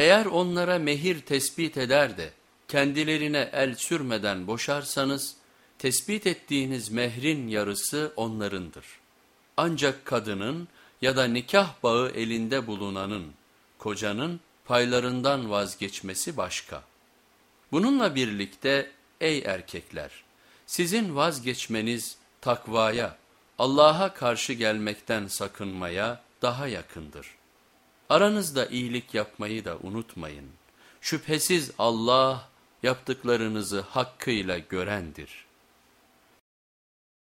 Eğer onlara mehir tespit eder de kendilerine el sürmeden boşarsanız, tespit ettiğiniz mehrin yarısı onlarındır. Ancak kadının ya da nikah bağı elinde bulunanın, kocanın paylarından vazgeçmesi başka. Bununla birlikte ey erkekler, sizin vazgeçmeniz takvaya, Allah'a karşı gelmekten sakınmaya daha yakındır. Aranızda iyilik yapmayı da unutmayın. Şüphesiz Allah yaptıklarınızı hakkıyla görendir.''